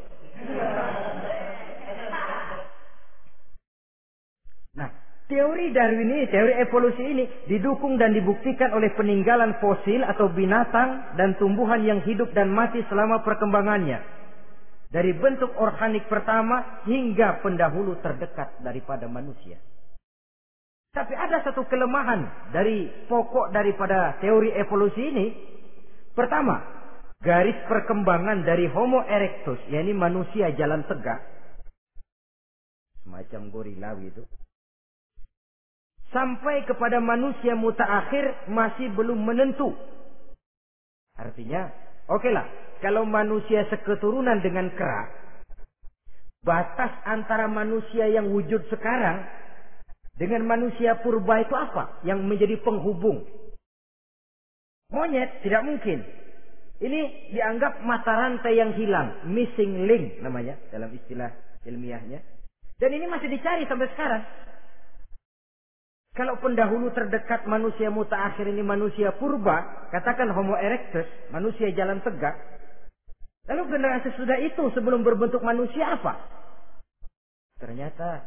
Nah, Teori Darwin ini, teori evolusi ini didukung dan dibuktikan oleh peninggalan fosil atau binatang dan tumbuhan yang hidup dan mati selama perkembangannya. Dari bentuk organik pertama hingga pendahulu terdekat daripada manusia. Tapi ada satu kelemahan dari pokok daripada teori evolusi ini. Pertama, garis perkembangan dari Homo erectus, yakni manusia jalan tegak. Semacam gorila itu sampai kepada manusia mutaakhir masih belum menentu. Artinya, oke okay lah, kalau manusia seketurunan dengan kera, batas antara manusia yang wujud sekarang dengan manusia purba itu apa? Yang menjadi penghubung. Monyet tidak mungkin. Ini dianggap mata rantai yang hilang, missing link namanya dalam istilah ilmiahnya. Dan ini masih dicari sampai sekarang. Kalau pendahulu terdekat manusia mutaakhir ini manusia purba, katakan Homo erectus, manusia jalan tegak. Lalu generasi sudah itu sebelum berbentuk manusia apa? Ternyata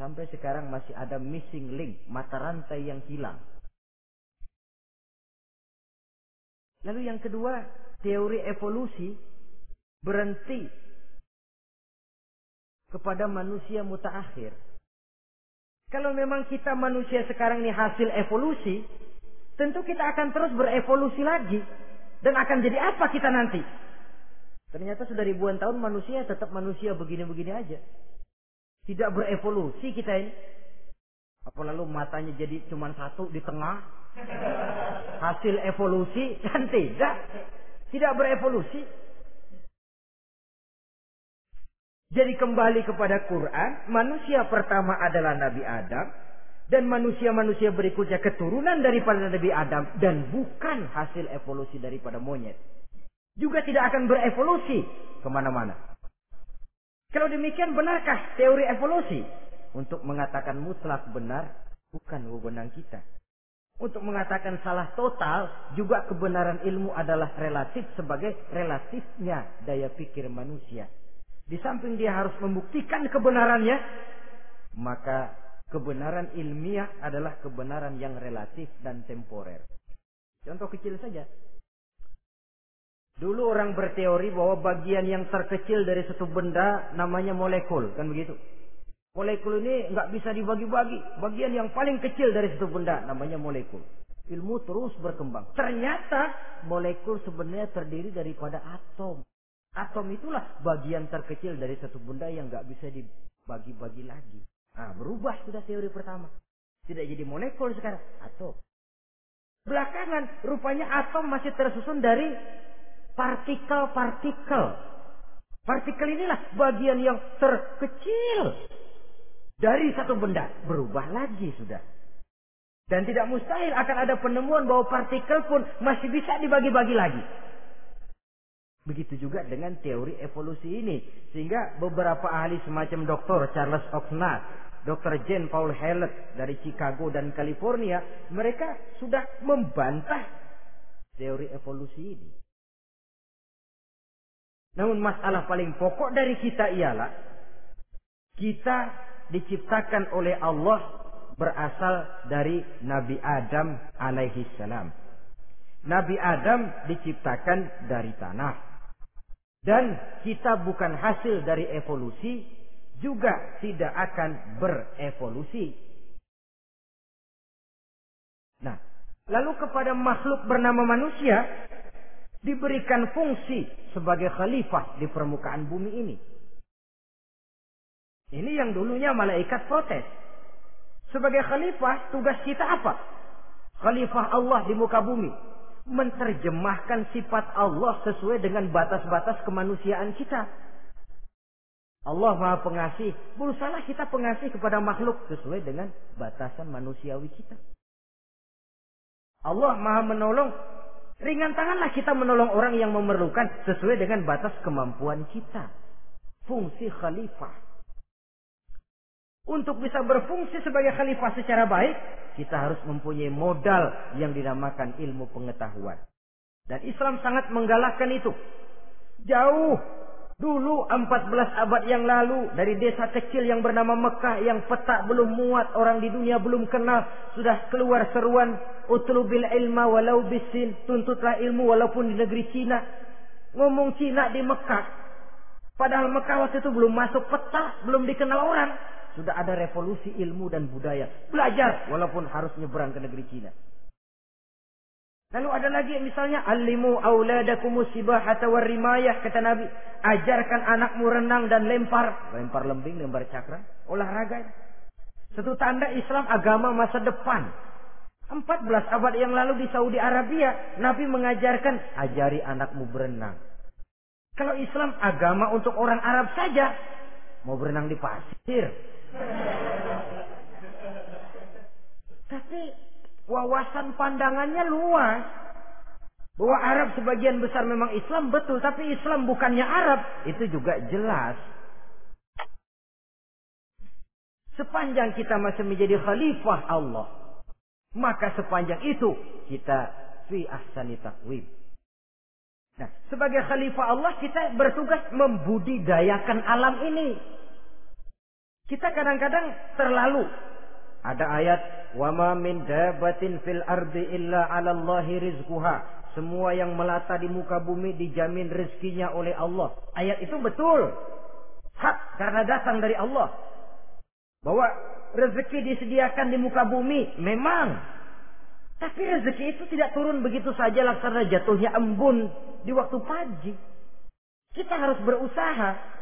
sampai sekarang masih ada missing link, mata rantai yang hilang. Lalu yang kedua, teori evolusi berhenti kepada manusia mutaakhir. Kalau memang kita manusia sekarang ini hasil evolusi, tentu kita akan terus berevolusi lagi. Dan akan jadi apa kita nanti? Ternyata sudah ribuan tahun manusia tetap manusia begini-begini aja. Tidak berevolusi kita ini. Apa matanya jadi cuma satu di tengah? Hasil evolusi? Kan tidak. Tidak berevolusi. Jadi kembali kepada Quran, manusia pertama adalah Nabi Adam, dan manusia-manusia berikutnya keturunan daripada Nabi Adam dan bukan hasil evolusi daripada monyet. Juga tidak akan berevolusi ke mana-mana. Kalau demikian benarkah teori evolusi? Untuk mengatakan mutlak benar bukan wewenang kita. Untuk mengatakan salah total juga kebenaran ilmu adalah relatif sebagai relatifnya daya pikir manusia. Di samping dia harus membuktikan kebenarannya, maka kebenaran ilmiah adalah kebenaran yang relatif dan temporer. Contoh kecil saja. Dulu orang berteori bahwa bagian yang terkecil dari satu benda namanya molekul, kan begitu? Molekul ini nggak bisa dibagi-bagi. Bagian yang paling kecil dari satu benda namanya molekul. Ilmu terus berkembang. Ternyata molekul sebenarnya terdiri daripada atom. Atom itulah bagian terkecil dari satu benda yang nggak bisa dibagi-bagi lagi. Nah, berubah sudah teori pertama. Tidak jadi molekul sekarang, atom. Belakangan rupanya atom masih tersusun dari partikel-partikel. Partikel inilah bagian yang terkecil dari satu benda. Berubah lagi sudah. Dan tidak mustahil akan ada penemuan bahwa partikel pun masih bisa dibagi-bagi lagi. Begitu juga dengan teori evolusi ini. Sehingga beberapa ahli semacam Dr. Charles Oxnard Dr. Jane Paul Hallett dari Chicago dan California, mereka sudah membantah teori evolusi ini. Namun masalah paling pokok dari kita ialah kita diciptakan oleh Allah berasal dari Nabi Adam alaihi salam. Nabi Adam diciptakan dari tanah. Dan kita bukan hasil dari evolusi, juga tidak akan berevolusi. Nah, lalu kepada makhluk bernama manusia diberikan fungsi sebagai khalifah di permukaan bumi ini. Ini yang dulunya malaikat protes. Sebagai khalifah, tugas kita apa? Khalifah Allah di muka bumi. Menerjemahkan sifat Allah sesuai dengan batas-batas kemanusiaan kita. Allah maha pengasih. Berusaha kita pengasih kepada makhluk sesuai dengan batasan manusiawi kita. Allah maha menolong. Ringan tanganlah kita menolong orang yang memerlukan sesuai dengan batas kemampuan kita. Fungsi khalifah. Untuk bisa berfungsi sebagai khalifah secara baik, kita harus mempunyai modal yang dinamakan ilmu pengetahuan. Dan Islam sangat menggalakkan itu. Jauh Dulu 14 abad yang lalu dari desa kecil yang bernama Mekah yang petak belum muat orang di dunia belum kenal sudah keluar seruan utlubil ilma walau bisin tuntutlah ilmu walaupun di negeri Cina ngomong Cina di Mekah padahal Mekah waktu itu belum masuk peta belum dikenal orang sudah ada revolusi ilmu dan budaya belajar walaupun harus nyebrang ke negeri Cina Lalu ada lagi misalnya alimu auladakum sibahata rimayah kata Nabi, ajarkan anakmu renang dan lempar, lempar lembing, lempar cakra, olahraga. Satu tanda Islam agama masa depan. 14 abad yang lalu di Saudi Arabia, Nabi mengajarkan ajari anakmu berenang. Kalau Islam agama untuk orang Arab saja, mau berenang di pasir. Tapi wawasan pandangannya luas. Bahwa Arab sebagian besar memang Islam betul, tapi Islam bukannya Arab, itu juga jelas. Sepanjang kita masih menjadi khalifah Allah, maka sepanjang itu kita fi ahsani takwib. Nah, sebagai khalifah Allah kita bertugas membudidayakan alam ini. Kita kadang-kadang terlalu ada ayat wama min dabatin fil ardi illa 'ala Allahi rizquha. Semua yang melata di muka bumi dijamin rezekinya oleh Allah. Ayat itu betul. Hak karena datang dari Allah. Bahwa rezeki disediakan di muka bumi memang. Tapi rezeki itu tidak turun begitu saja laksana jatuhnya embun di waktu pagi. Kita harus berusaha.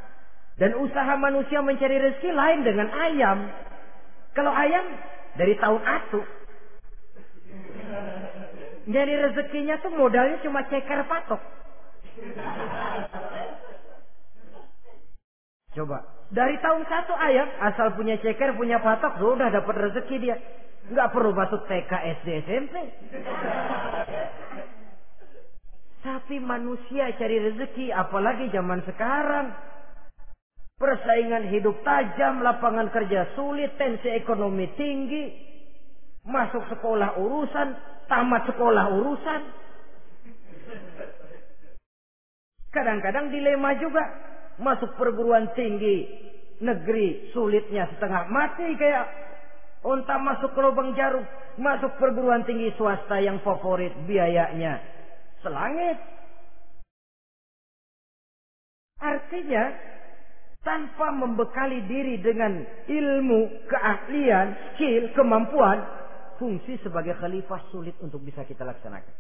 Dan usaha manusia mencari rezeki lain dengan ayam. Kalau ayam dari tahun atu. Jadi rezekinya tuh modalnya cuma ceker patok. Coba. Dari tahun satu ayam, asal punya ceker, punya patok, sudah dapat rezeki dia. Nggak perlu masuk TK, SD, SMP. Tapi manusia cari rezeki, apalagi zaman sekarang. Persaingan hidup tajam, lapangan kerja sulit, tensi ekonomi tinggi. Masuk sekolah urusan, tamat sekolah urusan. Kadang-kadang dilema juga. Masuk perguruan tinggi negeri sulitnya setengah mati kayak onta masuk ke lubang jarum. Masuk perguruan tinggi swasta yang favorit biayanya selangit. Artinya tanpa membekali diri dengan ilmu, keahlian, skill, kemampuan, fungsi sebagai khalifah sulit untuk bisa kita laksanakan.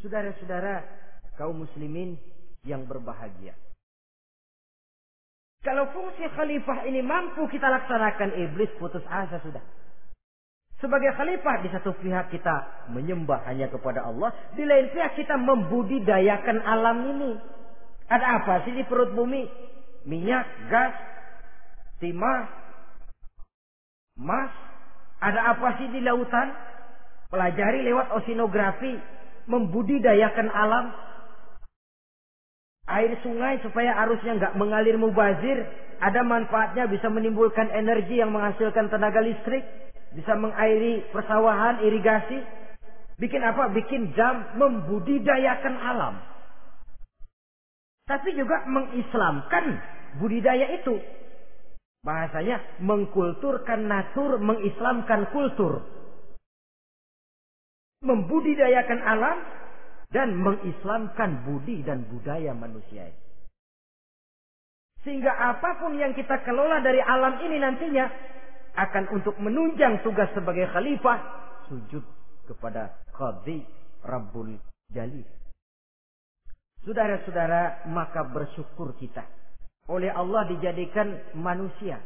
Saudara-saudara kaum muslimin yang berbahagia. Kalau fungsi khalifah ini mampu kita laksanakan, iblis putus asa sudah. Sebagai khalifah di satu pihak kita menyembah hanya kepada Allah, di lain pihak kita membudidayakan alam ini. Ada apa sih di perut bumi? Minyak, gas, timah, emas. Ada apa sih di lautan? Pelajari lewat oceanografi, membudidayakan alam. Air sungai supaya arusnya nggak mengalir mubazir, ada manfaatnya bisa menimbulkan energi yang menghasilkan tenaga listrik, bisa mengairi persawahan, irigasi. Bikin apa? Bikin jam membudidayakan alam. Tapi juga mengislamkan budidaya itu. Bahasanya mengkulturkan natur, mengislamkan kultur. Membudidayakan alam dan mengislamkan budi dan budaya manusia. Sehingga apa pun yang kita kelola dari alam ini nantinya akan untuk menunjang tugas sebagai khalifah sujud kepada Qadhi Rabbul Jalil. Saudara-saudara, maka bersyukur kita. Oleh Allah dijadikan manusia.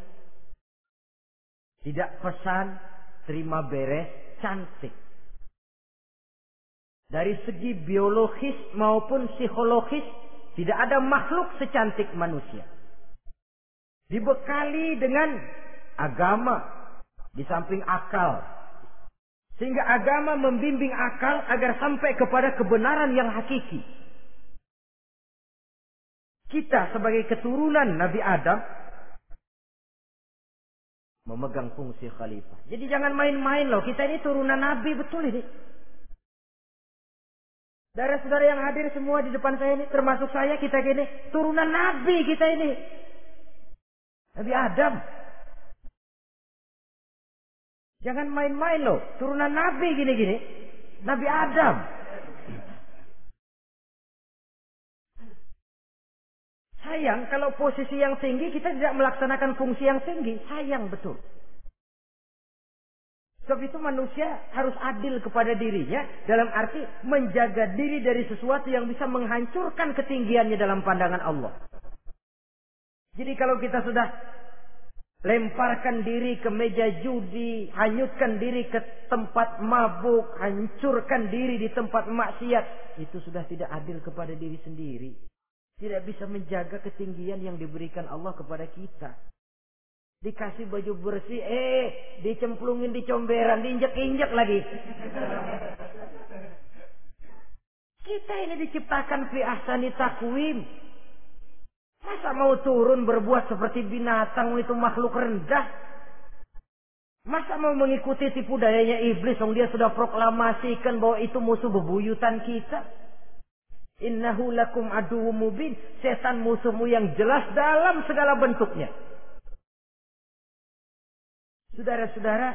Tidak pesan, terima beres, cantik. Dari segi biologis maupun psikologis, tidak ada makhluk secantik manusia. Dibekali dengan agama, di samping akal. Sehingga agama membimbing akal agar sampai kepada kebenaran yang hakiki. Kita sebagai keturunan Nabi Adam memegang fungsi khalifah. Jadi jangan main-main loh. Kita ini turunan Nabi betul ini. Darah saudara yang hadir semua di depan saya ini, termasuk saya, kita gini, turunan Nabi kita ini. Nabi Adam. Jangan main-main loh, turunan Nabi gini-gini. Nabi Adam. Sayang kalau posisi yang tinggi kita tidak melaksanakan fungsi yang tinggi. Sayang betul. Sebab itu manusia harus adil kepada dirinya dalam arti menjaga diri dari sesuatu yang bisa menghancurkan ketinggiannya dalam pandangan Allah. Jadi kalau kita sudah lemparkan diri ke meja judi, hanyutkan diri ke tempat mabuk, hancurkan diri di tempat maksiat, itu sudah tidak adil kepada diri sendiri. Tidak bisa menjaga ketinggian yang diberikan Allah kepada kita. Dikasih baju bersih, eh dicemplungin di comberan, diinjek-injek lagi. Kita ini diciptakan fi ahsani takwim. Masa mau turun berbuat seperti binatang itu makhluk rendah? Masa mau mengikuti tipu dayanya iblis, yang dia sudah proklamasikan bahwa itu musuh bebuyutan kita? Innahu lakum adu mubin. Setan musuhmu yang jelas dalam segala bentuknya. Saudara-saudara,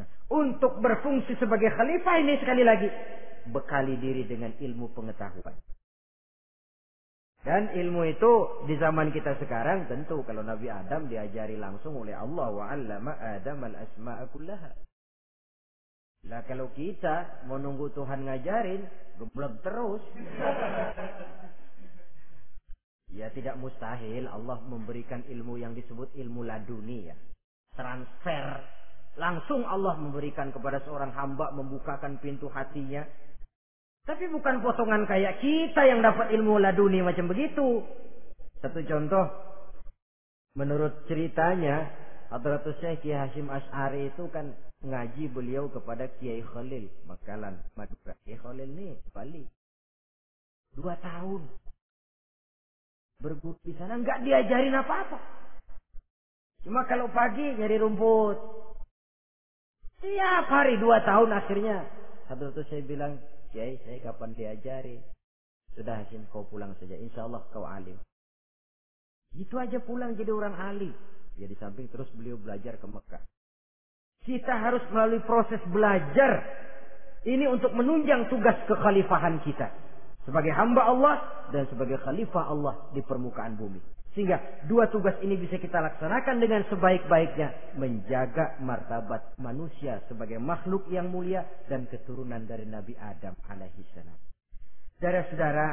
nah, untuk berfungsi sebagai khalifah ini sekali lagi bekali diri dengan ilmu pengetahuan. Dan ilmu itu di zaman kita sekarang tentu kalau Nabi Adam diajari langsung oleh Allah wa 'allama Adam al-asma'a kullaha. Lah kalau kita mau nunggu Tuhan ngajarin, geblek terus. ya tidak mustahil Allah memberikan ilmu yang disebut ilmu laduni ya. Transfer. Langsung Allah memberikan kepada seorang hamba membukakan pintu hatinya tapi bukan potongan kayak kita yang dapat ilmu laduni macam begitu. Satu contoh, menurut ceritanya, Hadratus Syekh Hashim Ash'ari itu kan ngaji beliau kepada Kiai Khalil, Makalan, Madura. Kiai Khalil ini Bali. Dua tahun. Berguru di sana nggak diajarin apa-apa. Cuma kalau pagi nyari rumput. Tiap hari dua tahun akhirnya. Hadratus saya bilang, Kiai, saya kapan diajari? Sudah Hasim, kau pulang saja. Insya Allah kau alim. Itu aja pulang jadi orang alim. Ya di samping terus beliau belajar ke Mekah. Kita harus melalui proses belajar. Ini untuk menunjang tugas kekhalifahan kita. Sebagai hamba Allah dan sebagai khalifah Allah di permukaan bumi. Sehingga dua tugas ini bisa kita laksanakan dengan sebaik-baiknya. Menjaga martabat manusia sebagai makhluk yang mulia dan keturunan dari Nabi Adam alaihi salam. Saudara-saudara,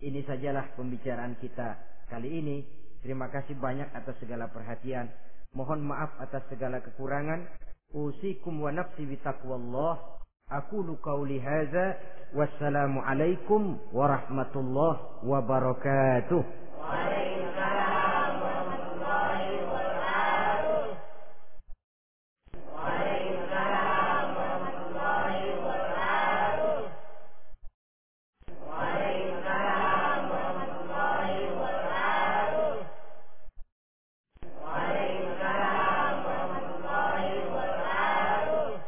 ini sajalah pembicaraan kita kali ini. Terima kasih banyak atas segala perhatian. Mohon maaf atas segala kekurangan. Usikum wa nafsi bitaqwallah. Aku qauli hadza wassalamu alaikum warahmatullahi wabarakatuh.
Waalaikumsalam